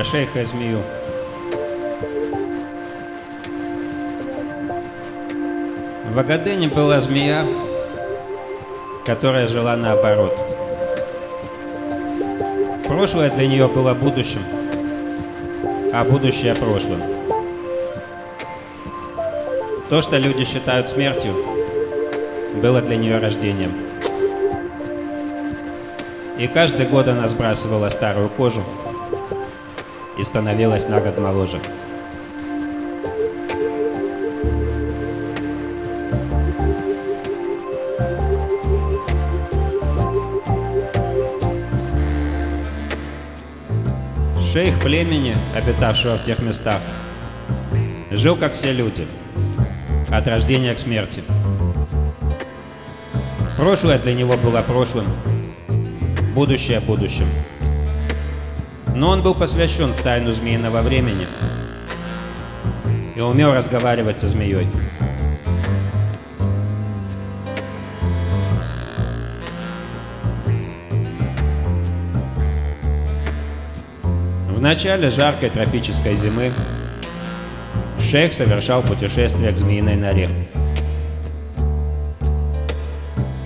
и змею. В Агадене была змея, которая жила наоборот. Прошлое для нее было будущим, а будущее прошлым. То, что люди считают смертью, было для нее рождением. И каждый год она сбрасывала старую кожу и становилась на год моложе. Шейх племени, обитавшего в тех местах, жил как все люди, от рождения к смерти. Прошлое для него было прошлым, будущее будущим. Но он был посвящен в тайну змеиного времени и умел разговаривать со змеей. В начале жаркой тропической зимы шейх совершал путешествие к змеиной норе.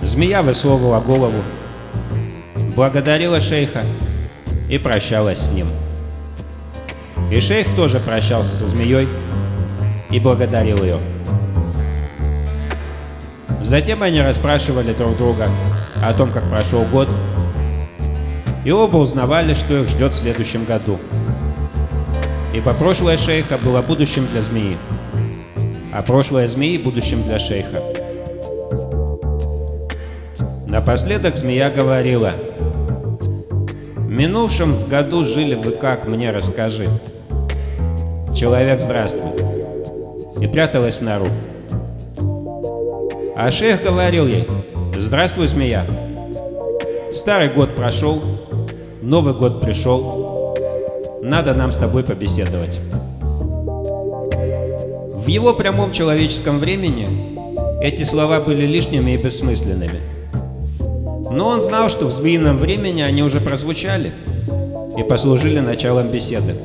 Змея высовывала голову, благодарила шейха и прощалась с ним. И шейх тоже прощался со змеей и благодарил ее. Затем они расспрашивали друг друга о том, как прошел год, и оба узнавали, что их ждет в следующем году. Ибо прошлое шейха было будущим для змеи, а прошлое змеи – будущим для шейха. Напоследок змея говорила, «Минувшем в году жили вы как, мне расскажи». «Человек, здравствуй», и пряталась в нору. А шейх говорил ей, «Здравствуй, змея». Старый год прошел, Новый год пришел. Надо нам с тобой побеседовать. В его прямом человеческом времени эти слова были лишними и бессмысленными. Но он знал, что в змеином времени они уже прозвучали и послужили началом беседы.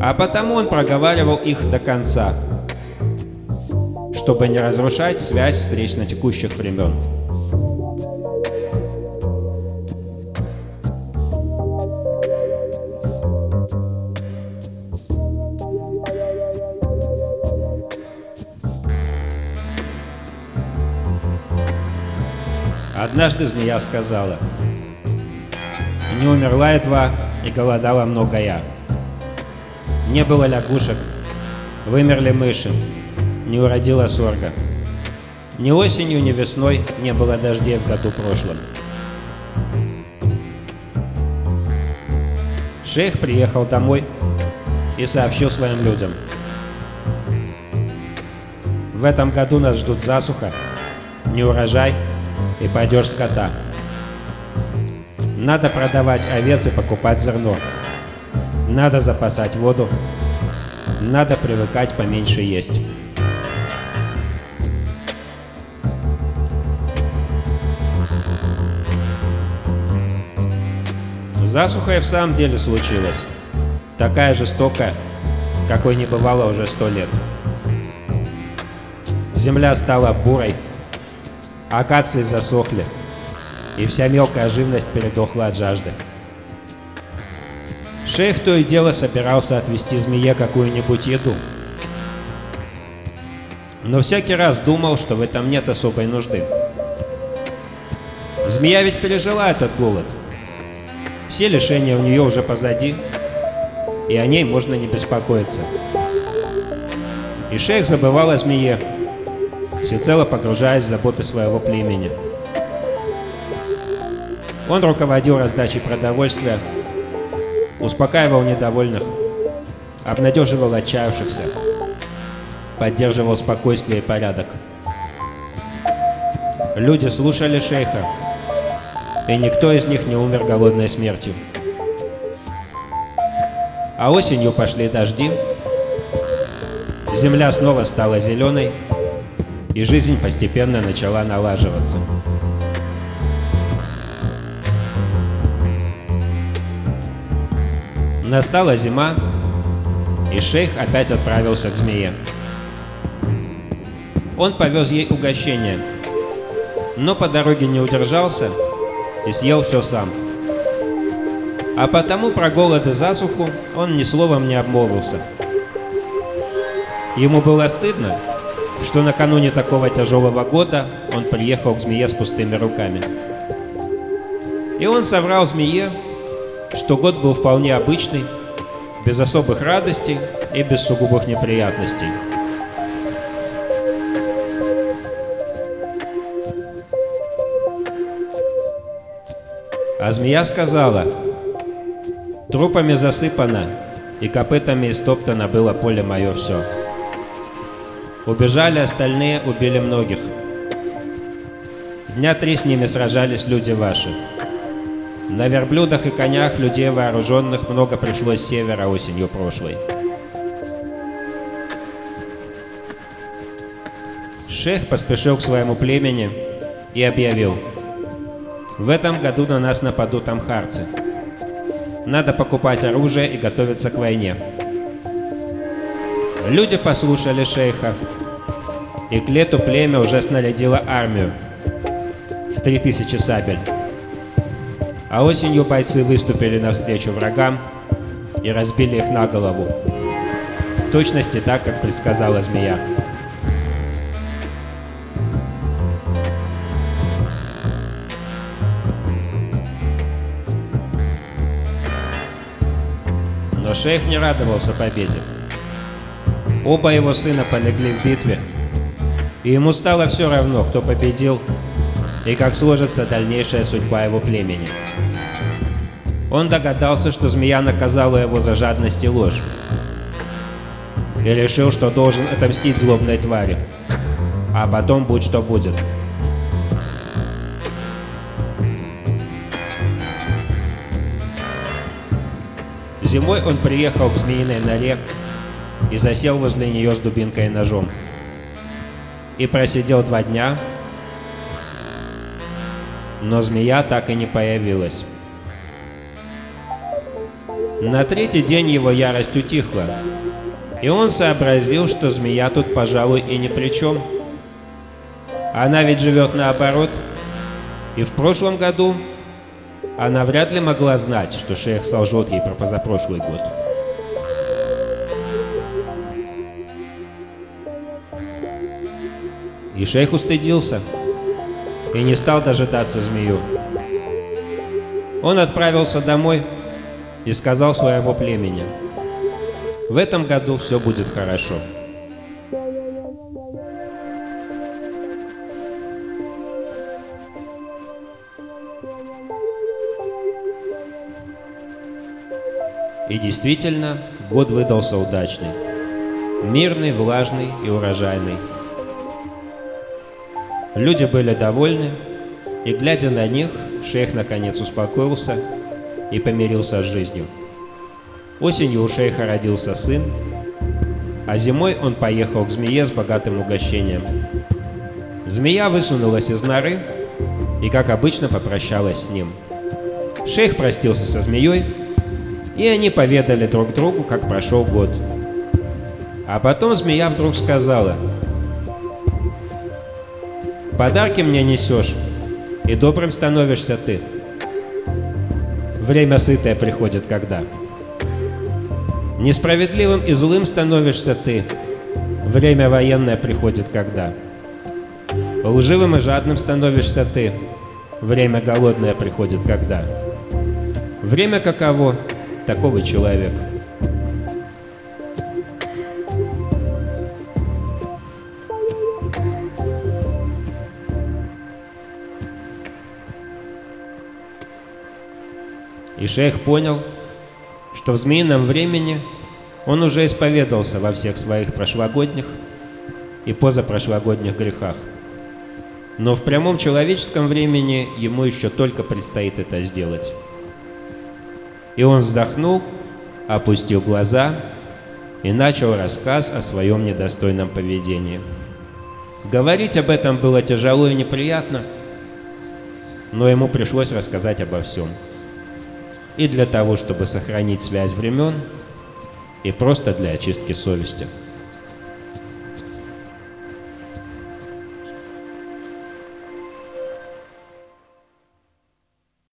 А потому он проговаривал их до конца, чтобы не разрушать связь встреч текущих времен. Однажды змея сказала, «Не умерла едва и голодала много я. Не было лягушек, вымерли мыши, не уродила сорга. Ни осенью, ни весной не было дождей в году прошлом. Шейх приехал домой и сообщил своим людям. В этом году нас ждут засуха, неурожай и падеж скота. Надо продавать овец и покупать зерно. Надо запасать воду. Надо привыкать поменьше есть. Засуха и в самом деле случилась. Такая жестокая, какой не бывало уже сто лет. Земля стала бурой, Акации засохли, и вся мелкая живность передохла от жажды. Шейх то и дело собирался отвести змее какую-нибудь еду. Но всякий раз думал, что в этом нет особой нужды. Змея ведь пережила этот голод. Все лишения у нее уже позади, и о ней можно не беспокоиться. И шейх забывал о змее, всецело погружаясь в заботы своего племени. Он руководил раздачей продовольствия, успокаивал недовольных, обнадеживал отчаявшихся, поддерживал спокойствие и порядок. Люди слушали шейха, и никто из них не умер голодной смертью. А осенью пошли дожди, земля снова стала зеленой, и жизнь постепенно начала налаживаться. Настала зима, и шейх опять отправился к змее. Он повез ей угощение, но по дороге не удержался и съел все сам. А потому про голод и засуху он ни словом не обмолвился. Ему было стыдно, что накануне такого тяжелого года он приехал к змее с пустыми руками. И он соврал змее, что год был вполне обычный, без особых радостей и без сугубых неприятностей. А змея сказала, трупами засыпано, и копытами истоптано было поле мое все. Убежали остальные, убили многих. Дня три с ними сражались люди ваши. На верблюдах и конях людей вооруженных много пришлось с севера осенью прошлой. Шех поспешил к своему племени и объявил. В этом году на нас нападут амхарцы. Надо покупать оружие и готовиться к войне. Люди послушали шейха, и к лету племя уже снарядило армию в три тысячи сабель. А осенью бойцы выступили навстречу врагам и разбили их на голову. В точности так, как предсказала змея. Но шейх не радовался победе. Оба его сына полегли в битве, и ему стало все равно, кто победил и как сложится дальнейшая судьба его племени. Он догадался, что змея наказала его за жадность и ложь, и решил, что должен отомстить злобной твари, а потом будь что будет. Зимой он приехал к змеиной норе и засел возле нее с дубинкой и ножом. И просидел два дня, но змея так и не появилась. На третий день его ярость утихла, и он сообразил, что змея тут, пожалуй, и ни при чем. Она ведь живет наоборот, и в прошлом году она вряд ли могла знать, что шейх солжет ей про позапрошлый год. И шейх устыдился и не стал дожидаться змею. Он отправился домой и сказал своему племени, «В этом году все будет хорошо». И действительно, год выдался удачный. Мирный, влажный и урожайный. Люди были довольны, и, глядя на них, шейх наконец успокоился и помирился с жизнью. Осенью у шейха родился сын, а зимой он поехал к змее с богатым угощением. Змея высунулась из норы и, как обычно, попрощалась с ним. Шейх простился со змеей, и они поведали друг другу, как прошел год. А потом змея вдруг сказала, «Подарки мне несешь, и добрым становишься ты. Время сытое приходит когда. Несправедливым и злым становишься ты, время военное приходит когда. Лживым и жадным становишься ты, время голодное приходит когда. Время каково, такого человека. И шейх понял, что в змеином времени он уже исповедался во всех своих прошлогодних и позапрошлогодних грехах. Но в прямом человеческом времени ему еще только предстоит это сделать. И он вздохнул, опустил глаза и начал рассказ о своем недостойном поведении. Говорить об этом было тяжело и неприятно, но ему пришлось рассказать обо всем. И для того, чтобы сохранить связь времен, и просто для очистки совести.